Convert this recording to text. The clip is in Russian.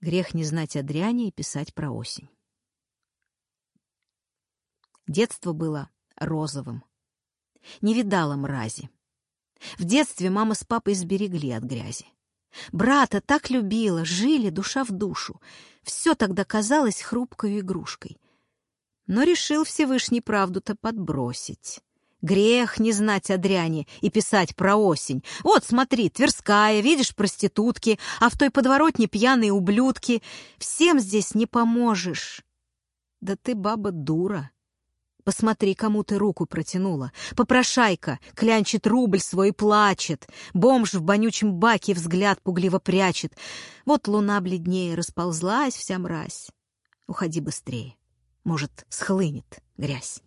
Грех не знать о дряни и писать про осень. Детство было розовым. Не видала мрази. В детстве мама с папой сберегли от грязи. Брата так любила, жили душа в душу. Все тогда казалось хрупкой игрушкой. Но решил Всевышний правду-то подбросить. Грех не знать о дряни и писать про осень. Вот, смотри, Тверская, видишь, проститутки, а в той подворотне пьяные ублюдки. Всем здесь не поможешь. Да ты, баба, дура. Посмотри, кому ты руку протянула. Попрошайка, клянчит рубль свой плачет. Бомж в вонючем баке взгляд пугливо прячет. Вот луна бледнее расползлась вся мразь. Уходи быстрее. Может, схлынет грязь.